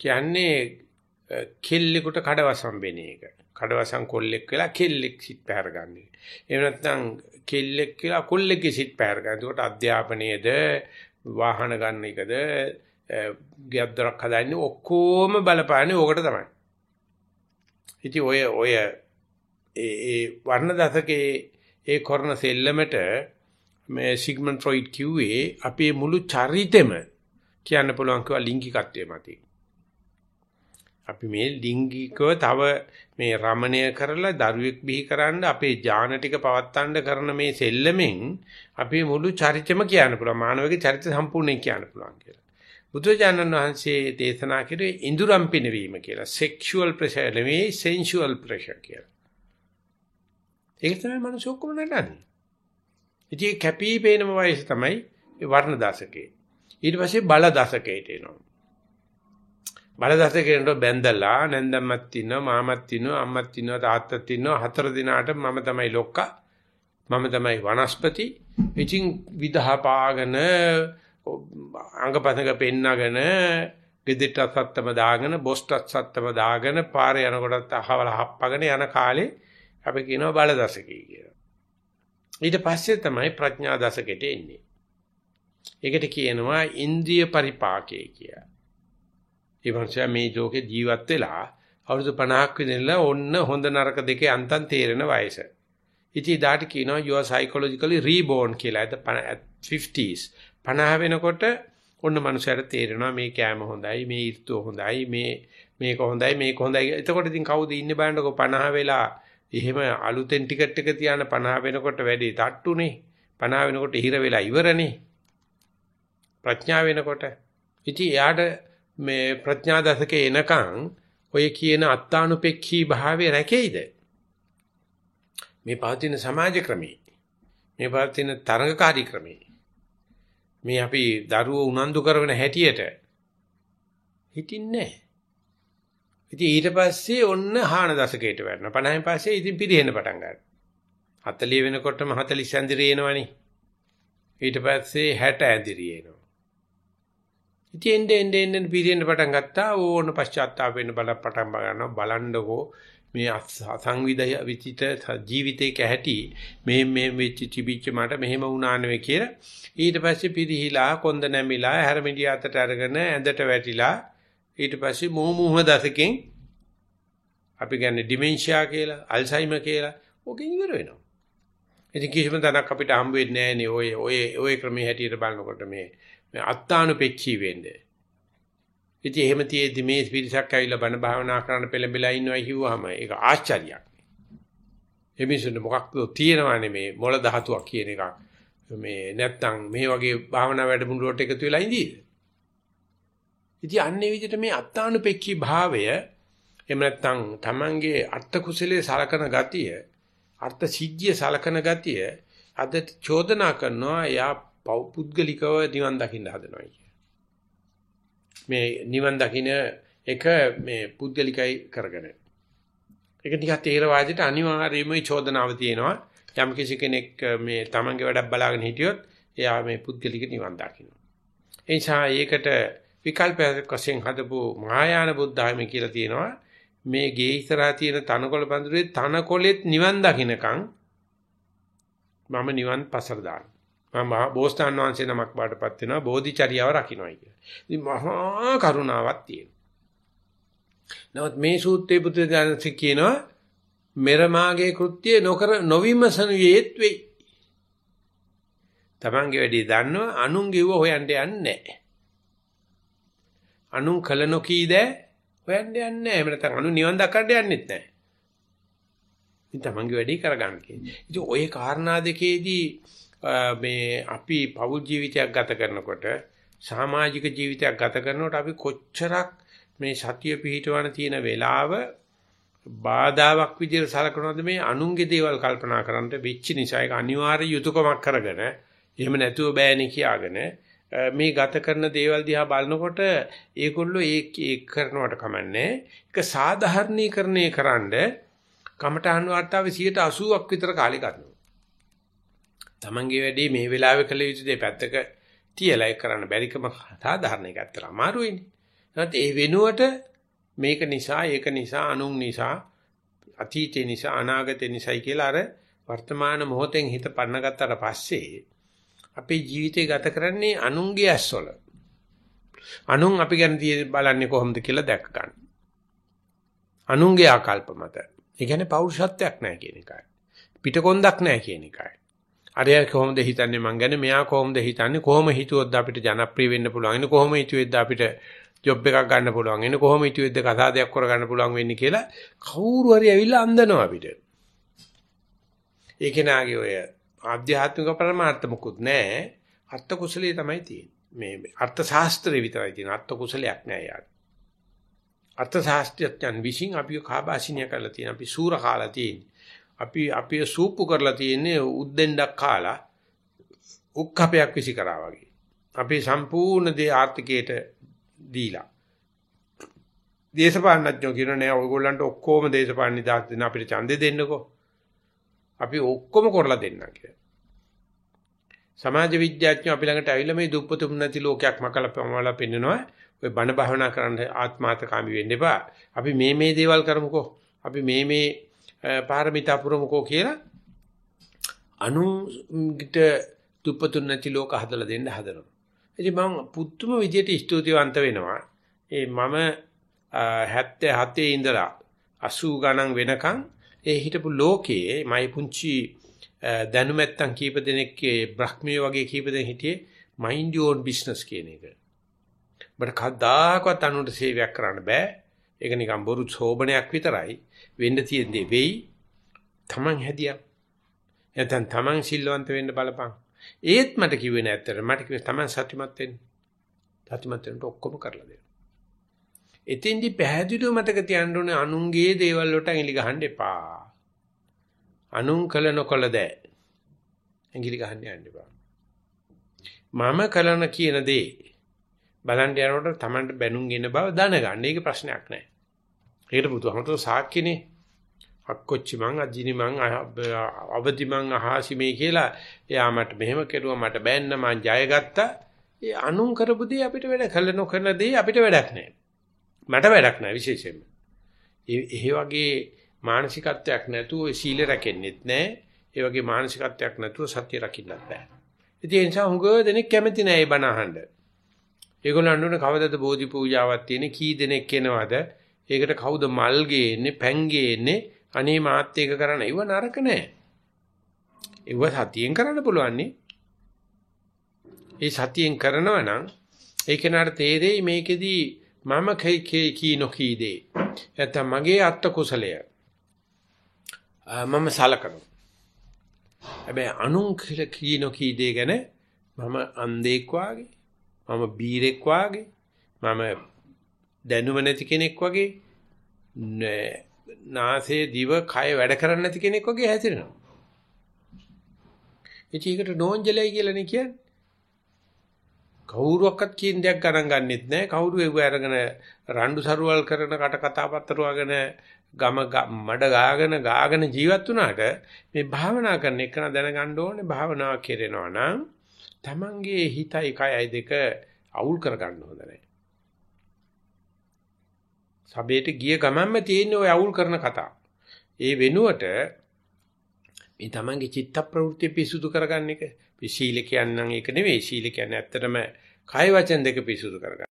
කියන්නේ කෙල්ලෙකුට කඩවසම් වෙන එක. කඩවසම් කොල්ලෙක් වෙලා කෙල්ලෙක් සිත් පැහැර ගන්න. එහෙම නැත්නම් කෙල්ලෙක් කියලා කොල්ලෙක්ගේ සිත් පැහැර ගන්න. ඒකට අධ්‍යාපනයේද වාහන ගන්න එකද ගියද්දරක් හදන්නේ ඔක්කොම බලපාන්නේ ඕකට තමයි. ඉතින් ඔය ඔය ඒ ඒ වර්ණ දශකයේ ඒ කරන සෙල්ලමට මේ සිග්මන්ඩ් ෆ්‍රොයිඩ් කිව්වේ අපේ මුළු චරිතෙම කියන්න පුළුවන් කිව්වා ලිංගිකත්වයේ මතින්. අපි මේ ලිංගිකව තව මේ රමණය කරලා දරුවෙක් බිහි කරන්න අපේ ඥාන ටික පවත්තන්න කරන මේ සෙල්ලමෙන් අපේ මුළු චරිතෙම කියන්න පුළුවන් මානවගේ චරිත සම්පූර්ණයෙන් කියන්න පුළුවන් කියලා. බුදුජානන් වහන්සේ දේශනා කළේ ඉඳුරම් පිනවීම කියලා. sexual pressure නෙවෙයි sensual pressure කියලා. ඒක තමයි මනුස්ස ඔක්කොම නටන්නේ. ඉතින් කැපී පේනම වයස තමයි වර්ණ දශකේ. ඊට පස්සේ බල දශකයට එනවා. බල දශකේට බැඳලා නැන්දම්මත් ඉන්නවා මාමත් ඉන්නවා අම්මත් ඉන්නවා තාත්තත් ඉන්නවා හතර දිනාට මම තමයි ලොක්කා මම තමයි වනස්පති ඉතින් විදහා පාගෙන අංගපතක පෙන්නගෙන ගෙදෙට්ට සත්තම දාගෙන බොස්ටත් සත්තම දාගෙන පාරේ යනකොටත් අහවල හප්පගෙන යන කාලේ අපි කියනවා බල දශකේ කියලා. ඊට පස්සේ තමයි ප්‍රඥා දශකෙට එන්නේ. ඒකට කියනවා ඉන්ද්‍රිය පරිපාකේ කියලා. ඒ වන්සයා මේ ලෝකේ ජීවත් වෙලා අවුරුදු 50ක් විතර ඔන්න හොඳ නරක දෙකේ අන්තම් තේරෙන වයස. ඉතින් ඊට කියනවා you are psychologically reborn කියලා. at 50s 50 වෙනකොට ඔන්න මනුස්සයර තේරෙනවා මේ කෑම හොඳයි මේ ඍතුව හොඳයි මේ මේක හොඳයි මේක හොඳයි. එතකොට ඉතින් කවුද ඉන්නේ බලන්නකො 50 වෙලා එහෙම අලුතෙන් ටිකට් එක තියාන 50 වෙනකොට වැඩි තට්ටුනේ 50 වෙනකොට හිර වෙලා ඉවරනේ ප්‍රඥා වෙනකොට ඉතින් එයාට මේ ප්‍රඥා දශකේ එනකන් ඔය කියන අත්තානුපෙක්ඛී භාවය රැකෙයිද? මේ පවතින සමාජ ක්‍රමී. මේ පවතින තරඟකාරී ක්‍රමී. මේ අපි දරුවෝ උනන්දු කරන හැටියට හිටින්නේ ඉතින් ඊට පස්සේ ඔන්න හාන දශකයට වැටෙනවා. 50න් පස්සේ ඉතින් පිරිහෙන්න පටන් ගන්නවා. 40 වෙනකොටම 40 ඇඳිරි එනවනේ. ඊට පස්සේ 60 ඇඳිරි එනවා. ඉතින් එන්නේ එන්නේ එන්නේ පිරියෙන්න පටන් ගත්තා. ඕන පශ්චාත්තාප වෙන්න බල පටන් ගන්නවා. බලන්නකෝ මේ සංවිධය විචිත ජීවිතයක ඇති මේ මේ වෙච්ච තිබිච්ච මට මෙහෙම වුණා නෙවෙයි කියලා ඊට පස්සේ පිරිහිලා කොන්ද නැමිලා හැරමිඩිය අතට අරගෙන ඇඳට වැටිලා ඊට පස්සේ මෝ මුහ දසකෙන් අපි කියන්නේ ඩිමෙන්ෂියා කියලා අල්සයිමර් කියලා ඕකෙන් ඉවර වෙනවා. ඉතින් කිසිම තැනක් අපිට හම්බ වෙන්නේ නැහැ නේ. ඔය ඔය ඔය ක්‍රමයේ හැටියට බලනකොට මේ මේ අත්තානුපෙක්ඛී වෙන්නේ. ඉතින් එහෙම තියෙද්දි මේ පිරිසක් ඇවිල්ලා බණ භාවනා කරන්න පෙළඹෙලා ඉන්නවා කිව්වහම ඒක ආශ්චර්යයක්. එමිසුන් මොකක්ද තියෙනවානේ මේ මොළ ධාතුවක් කියන එකක්. මේ නැත්තම් මේ වගේ භාවනා වැඩමුළුවට එකතු වෙලා ඉඳීද? ඉතින් අන්නේ විදිහට මේ අත්තානුපෙක්ඛී භාවය එහෙම නැත්තම් Tamange අර්ථ කුසලයේ සලකන ගතිය, අර්ථ සිද්ධිය සලකන ගතිය අද චෝදනා කරනවා යා පුද්ගලිකව නිවන් දකින්න හදනවා කිය. මේ නිවන් දකින්න එක මේ පුද්ගලිකයි කරගෙන. ඒක නිකන් තේරවාදයට අනිවාර්යයෙන්ම චෝදනාව තියෙනවා. යම් කිසි කෙනෙක් මේ තමන්ගේ වැඩක් බලාගෙන හිටියොත් එයා මේ පුද්ගලික නිවන් දකින්න. ඒ නිසා ඒකට විකල්පයක් වශයෙන් හදපු මහායාන බුද්ධාගම කියලා තියෙනවා. මේ ගේ ඉස්සරහා තියෙන තනකොළ බඳුරේ තනකොළෙත් නිවන් දකින්නකම් මම නිවන් පසර දානවා. මම බෝසතාන් වහන්සේ නමක් බාටපත් වෙනවා බෝධිචර්යාව රකින්නයි කියලා. ඉතින් මහා කරුණාවක් තියෙනවා. නමුත් මේ සූත්‍රයේ පුත්‍ර ඥානසික කියනවා මෙරමාගේ කෘත්‍ය නොකර නොවිමසන යේත් වෙයි. තමන්ගේ වැඩේ දන්නවා අනුන්ගේව හොයන්න යන්නේ නැහැ. අනුන් කල නොකීද හොයන්න යන්නේ නැහැ. එහෙම නැත්නම් අනු නිවන් දක්කන්න යන්නෙත් නැහැ. ඉතින් තමන්ගේ වැඩේ කරගන්න කියන්නේ. ඉතින් ওই කාරණා දෙකේදී මේ අපි පෞල් ජීවිතයක් ගත කරනකොට සමාජික ජීවිතයක් ගත කරනකොට අපි කොච්චරක් මේ සතිය පිහිටවන තියෙන වෙලාව බාධාවක් විදිහට සලකනවද මේ අනුන්ගේ දේවල් කල්පනා කරන්නට වෙච්ච නිසා ඒක අනිවාර්ය යුතුයකමක් කරගෙන එහෙම නැතුව බෑනේ කියාගෙන මේ ගත කරන දේවල් දිහා බලනකොට ඒගොල්ලෝ ඒක ඒක කරනවට කමන්නේ. ඒක සාධාරණීකරණය කරන්න කමඨාන් වාර්තාවේ 80ක් විතර කාලය ගන්නවා. තමන්ගේ වැඩේ මේ වෙලාවේ කළ යුතු දේ පැත්තක තියලා ඒක කරන්න බැරිකම සාධාරණ එක ඇත්තට අමාරු වෙන්නේ. නැත්නම් ඒ වෙනුවට මේක නිසා ඒක නිසා අනුන් නිසා අතීතේ නිසා අනාගතේ නිසායි කියලා අර වර්තමාන මොහොතෙන් හිත පන්නගත්තට පස්සේ අපේ ජීවිතය ගත කරන්නේ අනුන්ගේ ඇස්වල. අනුන් අපි ගැන බලන්නේ කොහොමද කියලා දැක ගන්න. අනුන්ගේ ආකල්ප මත. ඒ කියන්නේ පෞරුෂත්වයක් නැහැ කියන එකයි. පිටකොන්දක් නැහැ කියන එකයි. අරයා කොහොමද හිතන්නේ මං ගැන මෙයා කොහොමද හිතන්නේ කොහොම හිතුවොත් අපිට ජනප්‍රිය වෙන්න පුළුවන් ඉන්නේ කොහොම හිතුවේද අපිට ජොබ් එකක් ගන්න පුළුවන් ඉන්නේ කොහොම හිතුවේද කසාදයක් කරගන්න පුළුවන් වෙන්නේ කියලා කවුරු හරි ඇවිල්ලා අන්දනවා අපිට. ඒ කෙනාගේ ඔය ආධ්‍යාත්මික පරමාර්ථ මුකුත් නැහැ. අර්ථ කුසලයේ තමයි තියෙන්නේ. මේ අර්ථ ශාස්ත්‍රය විතරයි තියෙන අර්ථ කුසලයක් නෑ යාර. අර්ථ ශාස්ත්‍රඥයන් විසින් අපි කාබාසිනිය කරලා තියෙන අපි සූර කාලා තියෙන. අපි අපි සූප්පු කරලා තියෙන්නේ උද්දෙන්ඩක් කාලා උක්කපයක් විසි කරා වගේ. අපි සම්පූර්ණ දේ ආර්ථිකයට දීලා. දේශපාලනඥයෝ කියන නෑ ඔයගොල්ලන්ට ඔක්කොම දේශපාලන නිදාස් දෙන්න අපිට ඡන්දෙ දෙන්නකෝ. අපි ඔක්කොම කරලා දෙන්නම් කියලා. සමාජ විද්‍යාඥයෝ අපි ළඟට ඇවිල්ලා මේ දුප්පතුම් නැති ලෝකයක් මකලා පමවලා පෙන්නනවා. ඔය බණ භාවනා කරන්න ආත්මාර්ථකාමී වෙන්න එපා. අපි මේ මේ දේවල් කරමුකෝ. අපි මේ මේ පාරමිතා පුරමුකෝ කියලා අනුන්ට දුප්පතුන් නැති ලෝක හදලා දෙන්න හදනවා. ඉතින් මම පුදුම විදියට ස්තුතිවන්ත වෙනවා. ඒ මම 77 ඉඳලා 80 ගණන් වෙනකන් ඒ හිටපු ලෝකයේ මයි පුංචි දැනුමැත්තන් කීප දෙනෙක්ගේ බ්‍රහ්මිය වගේ කීප දෙනෙක් හිටියේ mind your own business කියන එක. බට කද්දාකවත් අනුන්ට සේවයක් කරන්න බෑ. ඒක නිකන් බොරු සෝබනයක් විතරයි. වෙන්න තියෙන දේ වෙයි. Taman හැදියා. එතෙන් Taman සිල්වන්ත වෙන්න බලපං. ඒත් මට කිව්වේ නෑ ඇත්තට. මට කිව්වේ Taman සත්‍යමත් වෙන්න. සත්‍යමත් වෙන්න ඔක්කොම කරලා දෙන්න. එතෙන්දි පැහැදිලිව මතක තියාගන්න ඕනේ අනුන්ගේ දේවල් වලට ඇඟිලි ගහන්න එපා. අනුන් කළ නොකළ දෑ. ඇඟිලි ගහන්න යන්න එපා. මම කලන කියන දේ බලන්න යනකොට Tamanට බැනුම් එන බව දැනගන්න. ඒක ප්‍රශ්නයක් නෑ. ඒකට බුදුහමතෝ සාක්කිනේ අක්කොච්චි මං අජිනි මං අවදි මං අහාසිමේ කියලා එයා මට මෙහෙම කෙරුවා මට බෑන්න මං ජයගත්තා. ඒ අනුන් කරපු දේ අපිට වැඩ කළ නොකරන දේ අපිට වැඩක් නෑ. මට වැඩක් නෑ විශේෂයෙන්ම. ඒ වගේ මානසිකත්වයක් නැතුව සීල රැකෙන්නෙත් නෑ. ඒ වගේ මානසිකත්වයක් නැතුව සත්‍ය රකින්නත් බෑ. ඉතින් ඒ නිසා හුඟ දෙනෙක් කැමති නෑ ඒ බණ අහන්න. ඒගොල්ලන් අඬන කවදද බෝධි පූජාවක් තියෙන්නේ කී දෙනෙක් එනවද? ඒකට කවුද මල් ගේන්නේ, පැන් ගේන්නේ? අනේ මාත් ඒක කරන්න. ඉව නරක නෑ. ඉව සතියෙන් කරන්න පුළුවන් ඒ සතියෙන් කරනවා නම් ඒ කෙනාට තේරෙයි මේකෙදී මම කී කී නොකී දේ. නැත්නම් මගේ අත්ත කුසලය. මම සලකනවා. හැබැයි අනුන් කියලා කී නොකී දේ ගැන මම අන්ධෙක් වාගේ, මම බීරෙක් වාගේ, මම දැනුම නැති කෙනෙක් වගේ නාසයේ දිව කය වැඩ කරන්නේ නැති කෙනෙක් වගේ හැසිරෙනවා. ඒකට නෝන්ජලයි කියලා නේ කියන්නේ. කවුරුවක්වත් කියන දෙයක් ගණන් ගන්නෙත් නැහැ. කවුරු ඒව අරගෙන රණ්ඩු සරුවල් කරන කට කතාපත්තර වගන ගම මඩ ගාගෙන ගාගෙන ජීවත් වුණාට මේ භාවනා කරන එක දැනගන්න ඕනේ භාවනාව කෙරෙනවා නම් Tamange හිතයි කයයි දෙක අවුල් කරගන්න හොඳ නැහැ. සබේට ගිය ගමන්ම තියෙන ඔය අවුල් කරන කතා. ඒ වෙනුවට මේ Tamange චිත්ත ප්‍රවෘත්ති පිසුදු කරගන්න එක. සීල කියන්නේ ඒක නෙවෙයි. සීල කියන්නේ ඇත්තටම කය වචන දෙක පිරිසුදු කරගන්න.